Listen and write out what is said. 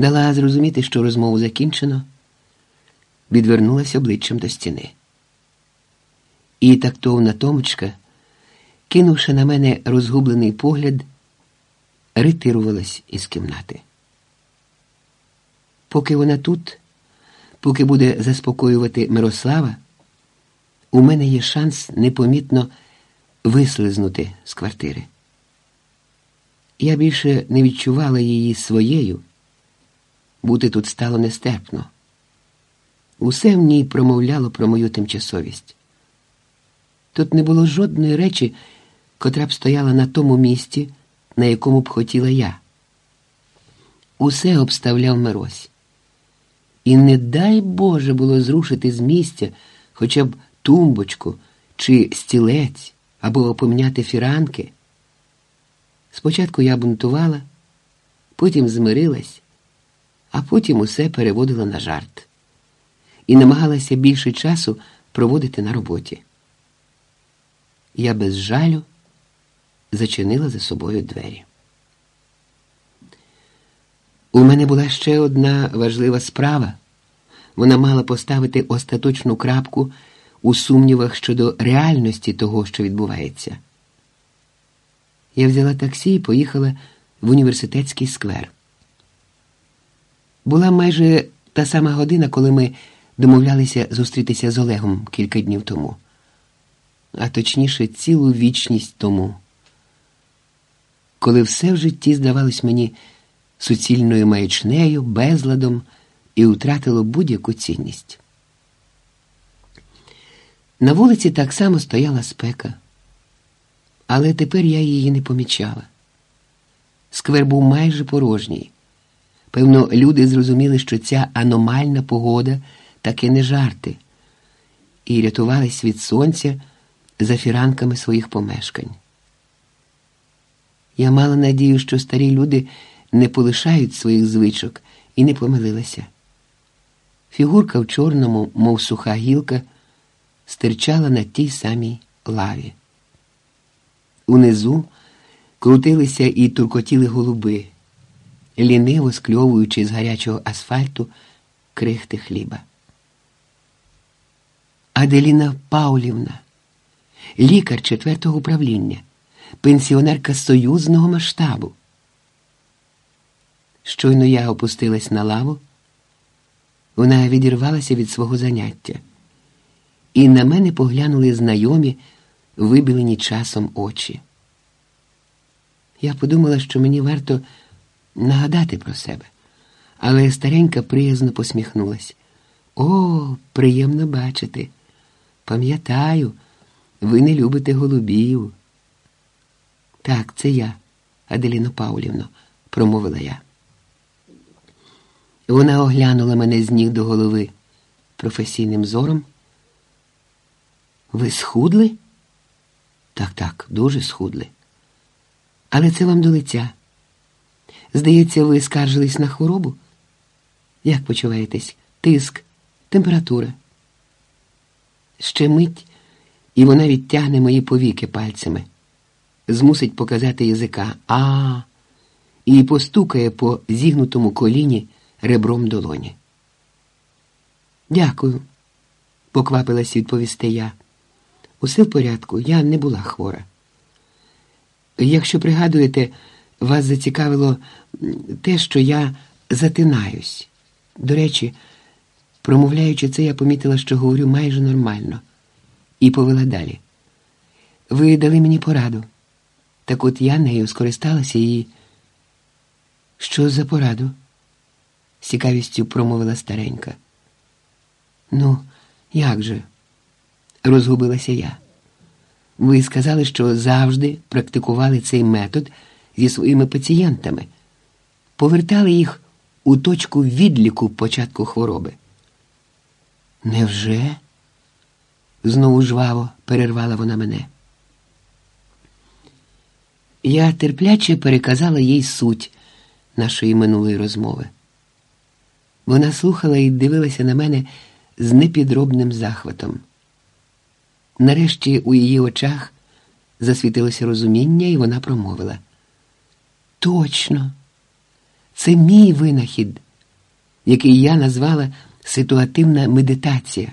Дала зрозуміти, що розмову закінчено, відвернулася обличчям до стіни. І тактовна Томочка, кинувши на мене розгублений погляд, ретирувалась із кімнати. Поки вона тут, поки буде заспокоювати Мирослава, у мене є шанс непомітно вислизнути з квартири. Я більше не відчувала її своєю, бути тут стало нестерпно. Усе в ній промовляло про мою тимчасовість. Тут не було жодної речі, котра б стояла на тому місці, на якому б хотіла я. Усе обставляв Мирось. І не дай Боже було зрушити з місця хоча б тумбочку чи стілець або поміняти фіранки. Спочатку я бунтувала, потім змирилась, а потім усе переводила на жарт і намагалася більше часу проводити на роботі. Я без жалю зачинила за собою двері. У мене була ще одна важлива справа. Вона мала поставити остаточну крапку у сумнівах щодо реальності того, що відбувається. Я взяла таксі і поїхала в університетський сквер. Була майже та сама година, коли ми домовлялися зустрітися з Олегом кілька днів тому, а точніше, цілу вічність тому, коли все в житті здавалось мені суцільною маячнею, безладом і втратило будь-яку цінність. На вулиці так само стояла спека, але тепер я її не помічала. Сквер був майже порожній. Певно, люди зрозуміли, що ця аномальна погода таки не жарти, і рятувались від сонця за фіранками своїх помешкань. Я мала надію, що старі люди не полишають своїх звичок і не помилилася. Фігурка в чорному, мов суха гілка, стирчала на тій самій лаві. Унизу крутилися і туркотіли голуби, ліниво скльовуючи з гарячого асфальту крихти хліба. Аделіна Паулівна, лікар четвертого управління, пенсіонерка союзного масштабу. Щойно я опустилась на лаву, вона відірвалася від свого заняття, і на мене поглянули знайомі, вибілені часом очі. Я подумала, що мені варто нагадати про себе, але старенька приязно посміхнулась. О, приємно бачити. Пам'ятаю, ви не любите голубів. Так, це я, Аделіно Паулівно, промовила я. Вона оглянула мене з ніг до голови професійним зором. Ви схудли? Так, так, дуже схудли. Але це вам до лиця. Здається, ви скаржились на хворобу? Як почуваєтесь? Тиск, температура. Ще мить, і вона відтягне мої повіки пальцями, змусить показати язика а і постукає по зігнутому коліні ребром долоні. Дякую, поквапилась відповісти я. Усе в порядку, я не була хвора. Якщо пригадуєте, вас зацікавило те, що я затинаюсь. До речі, промовляючи це, я помітила, що говорю майже нормально, і повела далі. Ви дали мені пораду. Так от я нею скористалася і. Що за пораду? з цікавістю промовила старенька. Ну, як же? розгубилася я. Ви сказали, що завжди практикували цей метод зі своїми пацієнтами, повертали їх у точку відліку початку хвороби. Невже? знову жваво перервала вона мене. Я терпляче переказала їй суть нашої минулої розмови. Вона слухала і дивилася на мене з непідробним захватом. Нарешті у її очах засвітилося розуміння, і вона промовила. Точно, це мій винахід який я назвала ситуативна медитація.